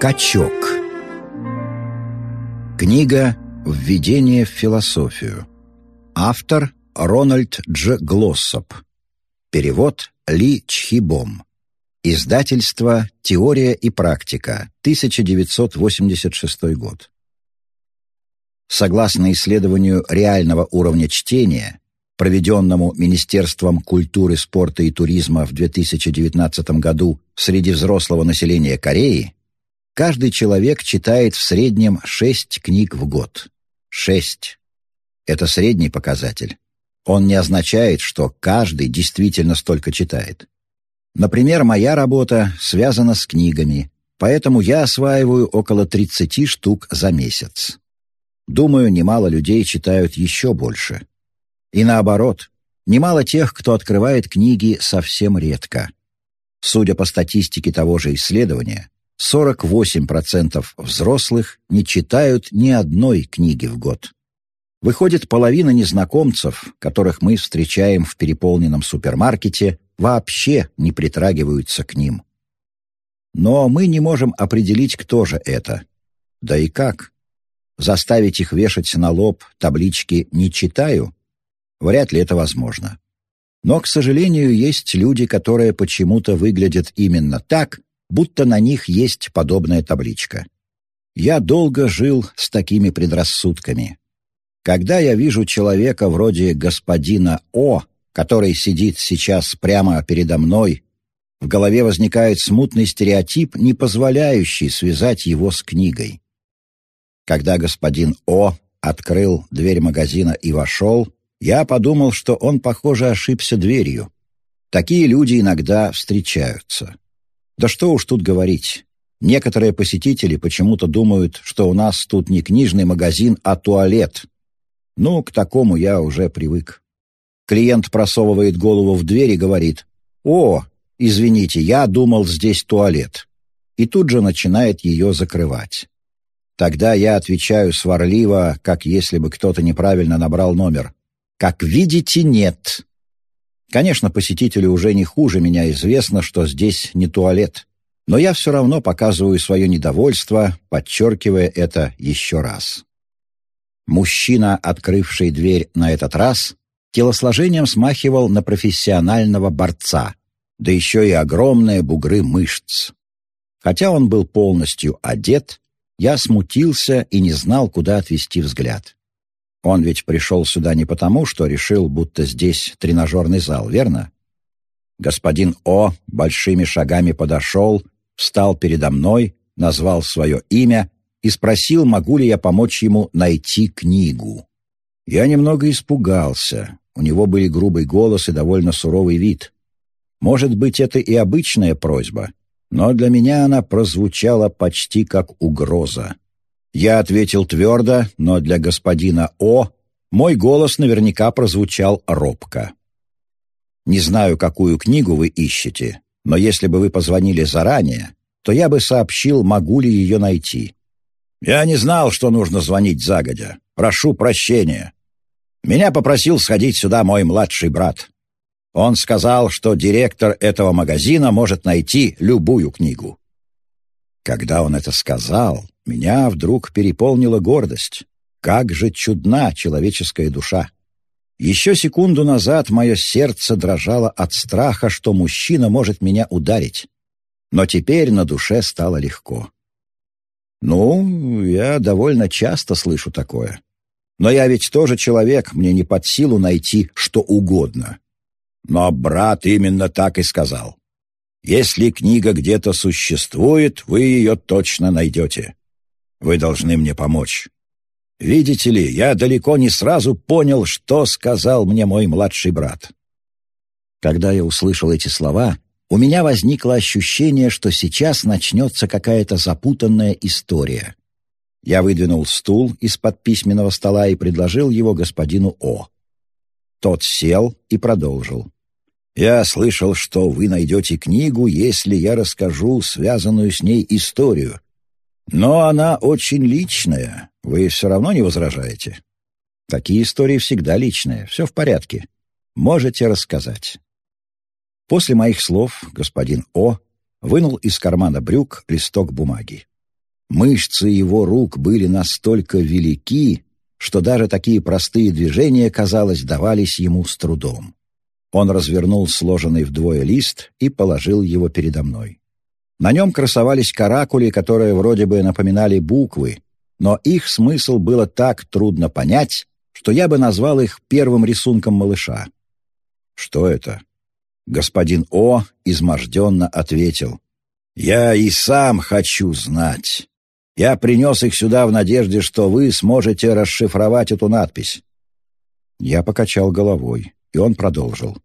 Качок Книга «Введение в философию». Автор Рональд Дж. Глоссоп. Перевод Ли Чхибом. Издательство «Теория и практика», 1986 год. Согласно исследованию реального уровня чтения, проведенному Министерством культуры, спорта и туризма в 2019 году среди взрослого населения Кореи, каждый человек читает в среднем шесть книг в год. Шесть. Это средний показатель. Он не означает, что каждый действительно столько читает. Например, моя работа связана с книгами, поэтому я осваиваю около 30 штук за месяц. Думаю, немало людей читают еще больше. И наоборот, немало тех, кто открывает книги совсем редко. Судя по статистике того же исследования, 48% взрослых не читают ни одной книги в год. Выходит, половина незнакомцев, которых мы встречаем в переполненном супермаркете, вообще не притрагиваются к ним. Но мы не можем определить, кто же это. Да и как? Заставить их вешать на лоб таблички «не читаю» вряд ли это возможно. Но, к сожалению, есть люди, которые почему-то выглядят именно так, будто на них есть подобная табличка. Я долго жил с такими предрассудками. Когда я вижу человека вроде господина О, который сидит сейчас прямо передо мной, в голове возникает смутный стереотип, не позволяющий связать его с книгой. Когда господин О открыл дверь магазина и вошел, я подумал, что он, похоже, ошибся дверью. Такие люди иногда встречаются. Да что уж тут говорить. Некоторые посетители почему-то думают, что у нас тут не книжный магазин, а туалет. Ну, к такому я уже привык. Клиент просовывает голову в дверь и говорит «О, извините, я думал, здесь туалет». И тут же начинает ее закрывать. Тогда я отвечаю сварливо, как если бы кто-то неправильно набрал номер. «Как видите, нет». Конечно, посетителю уже не хуже меня известно, что здесь не туалет. Но я все равно показываю свое недовольство, подчеркивая это еще раз. Мужчина, открывший дверь на этот раз, телосложением смахивал на профессионального борца, да еще и огромные бугры мышц. Хотя он был полностью одет, я смутился и не знал, куда отвести взгляд. Он ведь пришел сюда не потому, что решил, будто здесь тренажерный зал, верно? Господин О большими шагами подошел, встал передо мной, назвал свое имя и спросил, могу ли я помочь ему найти книгу. Я немного испугался, у него были грубый голос и довольно суровый вид. Может быть, это и обычная просьба, но для меня она прозвучала почти как угроза. Я ответил твердо, но для господина О мой голос наверняка прозвучал робко. «Не знаю, какую книгу вы ищете, но если бы вы позвонили заранее, то я бы сообщил, могу ли ее найти. Я не знал, что нужно звонить загодя. Прошу прощения. Меня попросил сходить сюда мой младший брат. Он сказал, что директор этого магазина может найти любую книгу. Когда он это сказал, меня вдруг переполнила гордость. Как же чудна человеческая душа! Еще секунду назад мое сердце дрожало от страха, что мужчина может меня ударить. Но теперь на душе стало легко. Ну, я довольно часто слышу такое. Но я ведь тоже человек, мне не под силу найти что угодно. Но брат именно так и сказал. Если книга где-то существует, вы ее точно найдете. Вы должны мне помочь. Видите ли, я далеко не сразу понял, что сказал мне мой младший брат. Когда я услышал эти слова, у меня возникло ощущение, что сейчас начнется какая-то запутанная история. Я выдвинул стул из-под письменного стола и предложил его господину О. Тот сел и продолжил. «Я слышал, что вы найдете книгу, если я расскажу связанную с ней историю. Но она очень личная. Вы все равно не возражаете?» «Такие истории всегда личные. Все в порядке. Можете рассказать». После моих слов господин О вынул из кармана брюк листок бумаги. Мышцы его рук были настолько велики, что даже такие простые движения, казалось, давались ему с трудом. Он развернул сложенный вдвое лист и положил его передо мной. На нем красовались каракули, которые вроде бы напоминали буквы, но их смысл было так трудно понять, что я бы назвал их первым рисунком малыша. «Что это?» Господин О изможденно ответил. «Я и сам хочу знать. Я принес их сюда в надежде, что вы сможете расшифровать эту надпись». Я покачал головой, и он продолжил.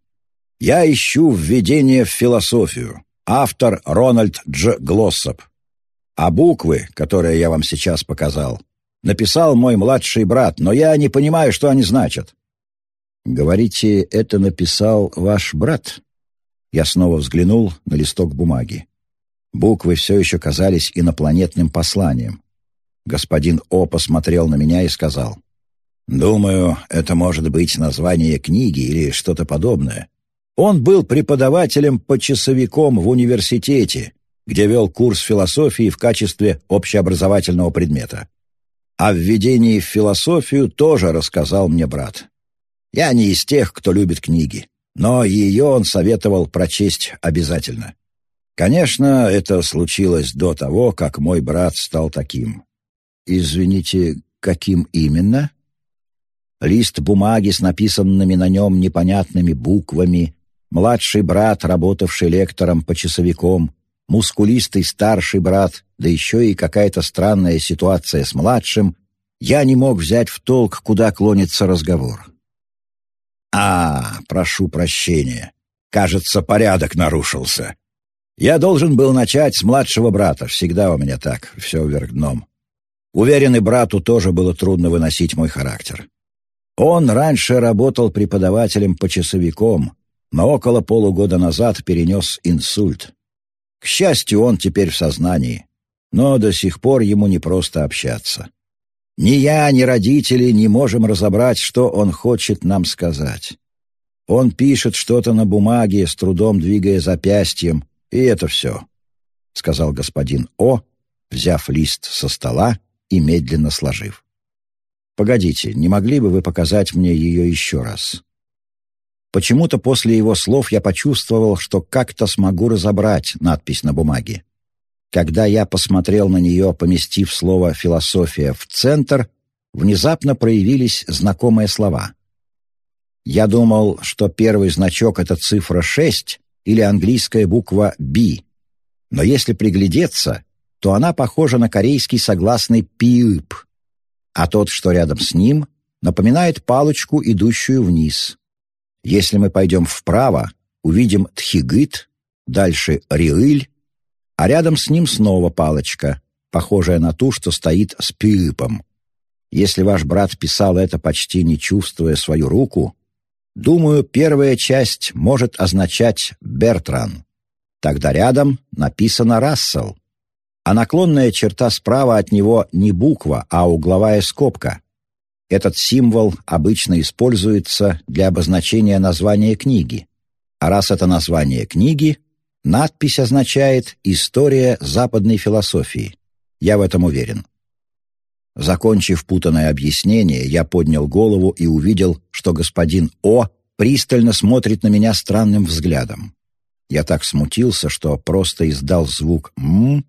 «Я ищу введение в философию. Автор Рональд Дж. Глоссоп. А буквы, которые я вам сейчас показал, написал мой младший брат, но я не понимаю, что они значат». «Говорите, это написал ваш брат?» Я снова взглянул на листок бумаги. Буквы все еще казались инопланетным посланием. Господин О посмотрел на меня и сказал, «Думаю, это может быть название книги или что-то подобное. Он был преподавателем по часовиком в университете, где вел курс философии в качестве общеобразовательного предмета. О введении в философию тоже рассказал мне брат. Я не из тех, кто любит книги но ее он советовал прочесть обязательно. Конечно, это случилось до того, как мой брат стал таким. Извините, каким именно? Лист бумаги с написанными на нем непонятными буквами, младший брат, работавший лектором по часовиком, мускулистый старший брат, да еще и какая-то странная ситуация с младшим, я не мог взять в толк, куда клонится разговор. «А, прошу прощения. Кажется, порядок нарушился. Я должен был начать с младшего брата. Всегда у меня так, все вверх дном. Уверен, брату тоже было трудно выносить мой характер. Он раньше работал преподавателем по часовиком, но около полугода назад перенес инсульт. К счастью, он теперь в сознании, но до сих пор ему не просто общаться. Ни я, ни родители не можем разобрать, что он хочет нам сказать. Он пишет что-то на бумаге, с трудом двигая запястьем, и это все», — сказал господин О, взяв лист со стола и медленно сложив. «Погодите, не могли бы вы показать мне ее еще раз?» Почему-то после его слов я почувствовал, что как-то смогу разобрать надпись на бумаге. Когда я посмотрел на нее, поместив слово «философия» в центр, внезапно проявились знакомые слова. Я думал, что первый значок — это цифра 6 или английская буква «B». Но если приглядеться, то она похожа на корейский согласный «пиып», а тот, что рядом с ним, напоминает палочку, идущую вниз. Если мы пойдем вправо, увидим «тхигыт», дальше «риыль», а рядом с ним снова палочка, похожая на ту, что стоит с пиипом. Если ваш брат писал это, почти не чувствуя свою руку, думаю, первая часть может означать «Бертран». Тогда рядом написано «Рассел», а наклонная черта справа от него не буква, а угловая скобка. Этот символ обычно используется для обозначения названия книги. А раз это название книги, Надпись означает «История западной философии». Я в этом уверен. Закончив путанное объяснение, я поднял голову и увидел, что господин О пристально смотрит на меня странным взглядом. Я так смутился, что просто издал звук «м»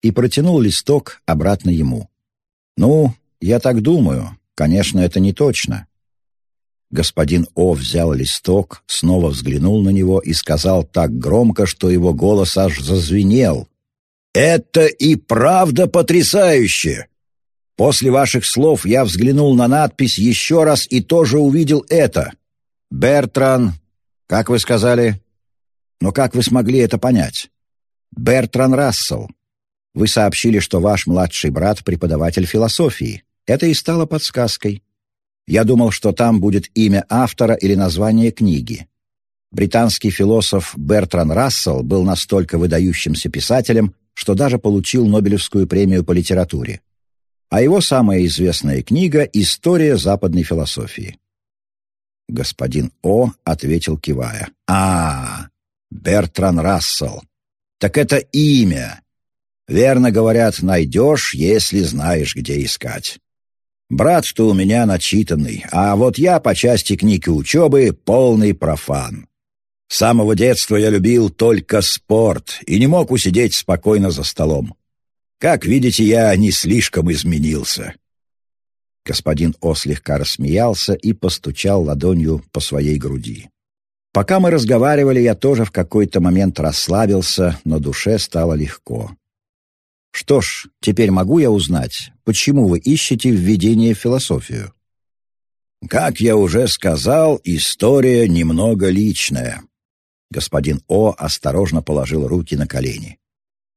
и протянул листок обратно ему. «Ну, я так думаю. Конечно, это не точно. Господин О взял листок, снова взглянул на него и сказал так громко, что его голос аж зазвенел. «Это и правда потрясающе! После ваших слов я взглянул на надпись еще раз и тоже увидел это. Бертран, как вы сказали? Но как вы смогли это понять? Бертран Рассел. Вы сообщили, что ваш младший брат — преподаватель философии. Это и стало подсказкой. Я думал, что там будет имя автора или название книги. Британский философ Бертран Рассел был настолько выдающимся писателем, что даже получил Нобелевскую премию по литературе. А его самая известная книга «История западной философии». Господин О. ответил, кивая. «А, Бертран Рассел. Так это имя. Верно говорят, найдешь, если знаешь, где искать. Брат, что у меня начитанный, а вот я по части книг и учебы полный профан. С самого детства я любил только спорт и не мог усидеть спокойно за столом. Как видите, я не слишком изменился. Господин О слегка рассмеялся и постучал ладонью по своей груди. Пока мы разговаривали, я тоже в какой-то момент расслабился, но душе стало легко. Что ж, теперь могу я узнать, почему вы ищете введение в философию? Как я уже сказал, история немного личная. Господин О осторожно положил руки на колени.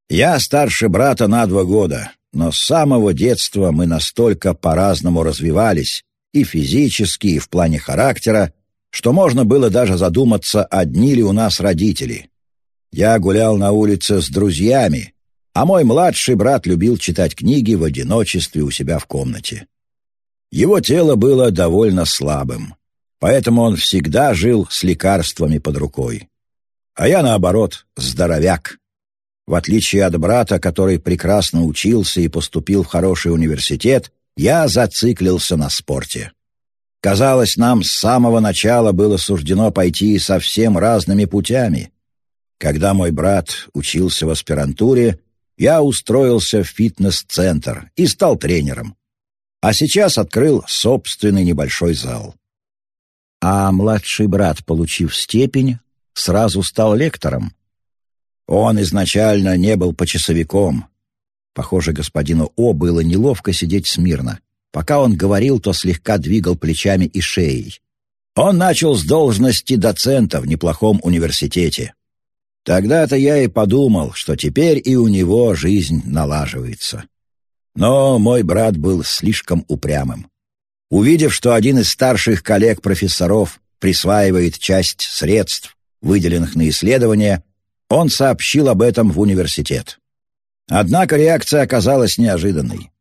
Я старше брата на два года, но с самого детства мы настолько по-разному развивались, и физически, и в плане характера, что можно было даже задуматься, одни ли у нас родители. Я гулял на улице с друзьями, а мой младший брат любил читать книги в одиночестве у себя в комнате. Его тело было довольно слабым, поэтому он всегда жил с лекарствами под рукой. А я, наоборот, здоровяк. В отличие от брата, который прекрасно учился и поступил в хороший университет, я зациклился на спорте. Казалось, нам с самого начала было суждено пойти совсем разными путями. Когда мой брат учился в аспирантуре, я устроился в фитнес-центр и стал тренером. А сейчас открыл собственный небольшой зал. А младший брат, получив степень, сразу стал лектором. Он изначально не был почасовиком. Похоже, господину О было неловко сидеть смирно. Пока он говорил, то слегка двигал плечами и шеей. Он начал с должности доцента в неплохом университете. Тогда-то я и подумал, что теперь и у него жизнь налаживается. Но мой брат был слишком упрямым. Увидев, что один из старших коллег-профессоров присваивает часть средств, выделенных на исследования, он сообщил об этом в университет. Однако реакция оказалась неожиданной.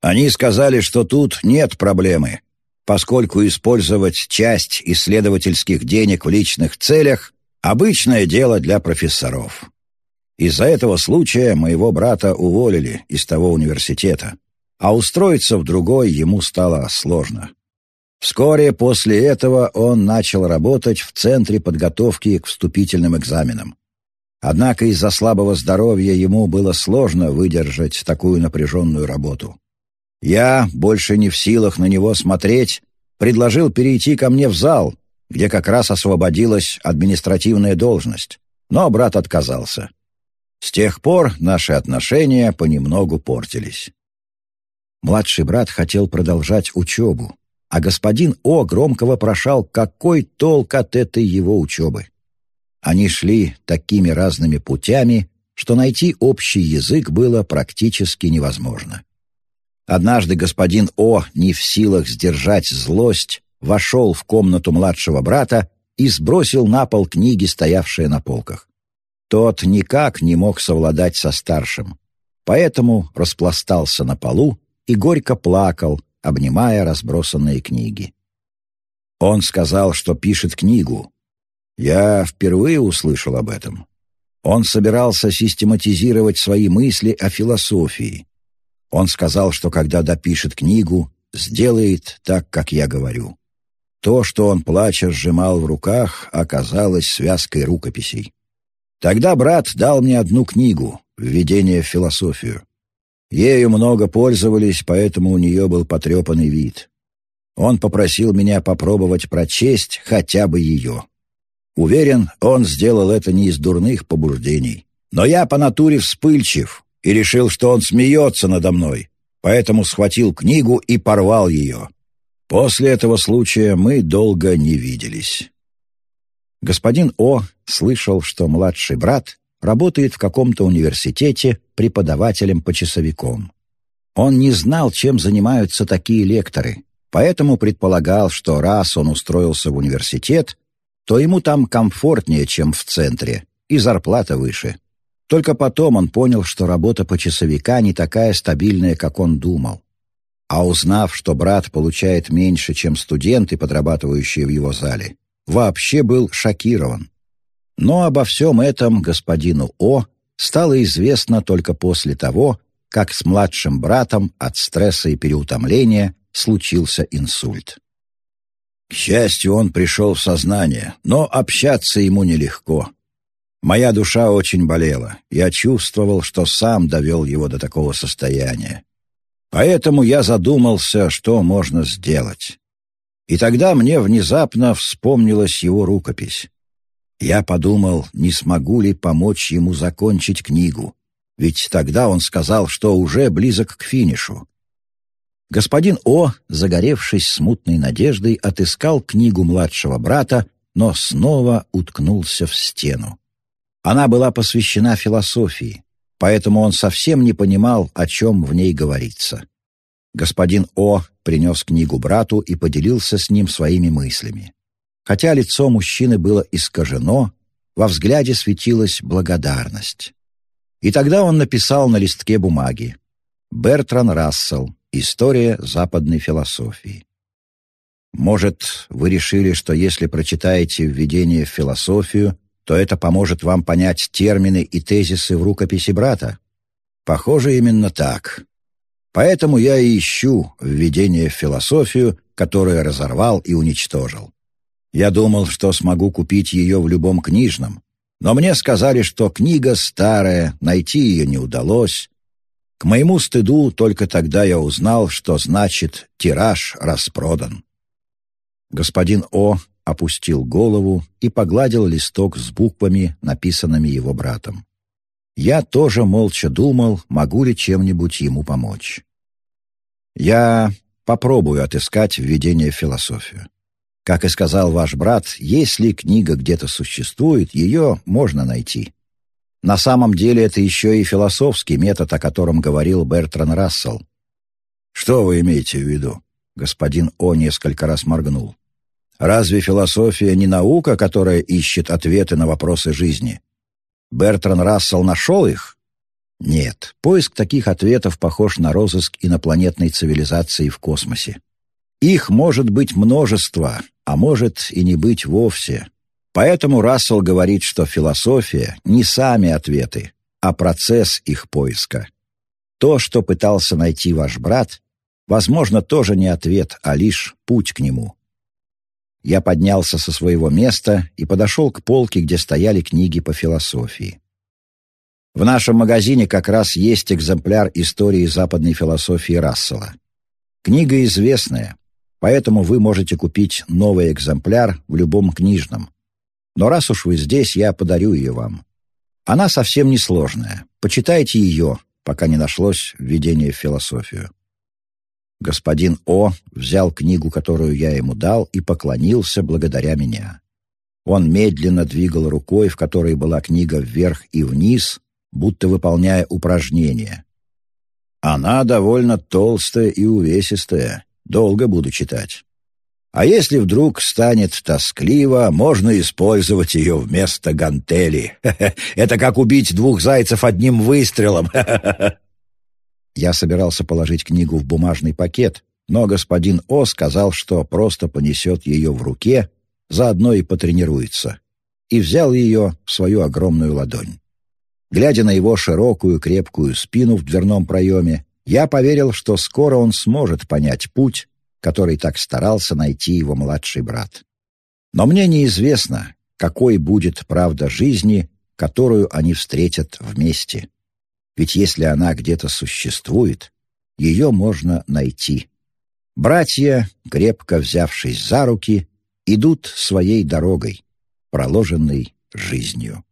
Они сказали, что тут нет проблемы, поскольку использовать часть исследовательских денег в личных целях – обычное дело для профессоров. Из-за этого случая моего брата уволили из того университета, а устроиться в другой ему стало сложно. Вскоре после этого он начал работать в Центре подготовки к вступительным экзаменам. Однако из-за слабого здоровья ему было сложно выдержать такую напряженную работу. Я, больше не в силах на него смотреть, предложил перейти ко мне в зал, где как раз освободилась административная должность, но брат отказался. С тех пор наши отношения понемногу портились. Младший брат хотел продолжать учебу, а господин О громко вопрошал, какой толк от этой его учебы. Они шли такими разными путями, что найти общий язык было практически невозможно. Однажды господин О, не в силах сдержать злость, вошел в комнату младшего брата и сбросил на пол книги, стоявшие на полках. Тот никак не мог совладать со старшим, поэтому распластался на полу и горько плакал, обнимая разбросанные книги. Он сказал, что пишет книгу, я впервые услышал об этом. Он собирался систематизировать свои мысли о философии. Он сказал, что когда допишет книгу, сделает так, как я говорю. То, что он, плача, сжимал в руках, оказалось связкой рукописей. Тогда брат дал мне одну книгу «Введение в философию». Ею много пользовались, поэтому у нее был потрепанный вид. Он попросил меня попробовать прочесть хотя бы ее. Уверен, он сделал это не из дурных побуждений. Но я по натуре вспыльчив и решил, что он смеется надо мной, поэтому схватил книгу и порвал ее. После этого случая мы долго не виделись. Господин О слышал, что младший брат работает в каком-то университете преподавателем-почасовиком. Он не знал, чем занимаются такие лекторы, поэтому предполагал, что раз он устроился в университет, то ему там комфортнее, чем в центре, и зарплата выше. Только потом он понял, что работа почасовика не такая стабильная, как он думал. А узнав, что брат получает меньше, чем студенты, подрабатывающие в его зале, вообще был шокирован. Но обо всем этом господину О стало известно только после того, как с младшим братом от стресса и переутомления случился инсульт. К счастью, он пришел в сознание, но общаться ему нелегко. Моя душа очень болела. Я чувствовал, что сам довел его до такого состояния. Поэтому я задумался, что можно сделать. И тогда мне внезапно вспомнилась его рукопись. Я подумал, не смогу ли помочь ему закончить книгу, ведь тогда он сказал, что уже близок к финишу. Господин О, загоревшись смутной надеждой, отыскал книгу младшего брата, но снова уткнулся в стену. Она была посвящена философии, поэтому он совсем не понимал, о чем в ней говорится. Господин О принес книгу брату и поделился с ним своими мыслями. Хотя лицо мужчины было искажено, во взгляде светилась благодарность. И тогда он написал на листке бумаги «Бертран Рассел. История западной философии». Может, вы решили, что если прочитаете введение в философию, то это поможет вам понять термины и тезисы в рукописи брата? Похоже, именно так. Поэтому я и ищу введение в философию, которое разорвал и уничтожил. Я думал, что смогу купить ее в любом книжном, но мне сказали, что книга старая, найти ее не удалось. К моему стыду только тогда я узнал, что значит «тираж распродан». Господин О опустил голову и погладил листок с буквами, написанными его братом. Я тоже молча думал, могу ли чем-нибудь ему помочь. Я попробую отыскать введение в философию. Как и сказал ваш брат, если книга где-то существует, ее можно найти. На самом деле это еще и философский метод, о котором говорил Бертран Рассел. «Что вы имеете в виду?» Господин О несколько раз моргнул. «Разве философия не наука, которая ищет ответы на вопросы жизни? Бертран Рассел нашел их? Нет, поиск таких ответов похож на розыск инопланетной цивилизации в космосе. Их может быть множество, а может и не быть вовсе. Поэтому Рассел говорит, что философия — не сами ответы, а процесс их поиска. То, что пытался найти ваш брат, возможно, тоже не ответ, а лишь путь к нему. Я поднялся со своего места и подошел к полке, где стояли книги по философии. В нашем магазине как раз есть экземпляр истории западной философии Рассела. Книга известная, поэтому вы можете купить новый экземпляр в любом книжном. Но раз уж вы здесь, я подарю ее вам. Она совсем не сложная. Почитайте ее, пока не нашлось введение в философию. Господин О взял книгу, которую я ему дал, и поклонился благодаря меня. Он медленно двигал рукой, в которой была книга вверх и вниз, будто выполняя упражнение. Она довольно толстая и увесистая, Долго буду читать. А если вдруг станет тоскливо, можно использовать ее вместо гантели. Это как убить двух зайцев одним выстрелом. Я собирался положить книгу в бумажный пакет, но господин О сказал, что просто понесет ее в руке, заодно и потренируется, и взял ее в свою огромную ладонь. Глядя на его широкую крепкую спину в дверном проеме, я поверил, что скоро он сможет понять путь, который так старался найти его младший брат. Но мне неизвестно, какой будет правда жизни, которую они встретят вместе. Ведь если она где-то существует, ее можно найти. Братья, крепко взявшись за руки, идут своей дорогой, проложенной жизнью.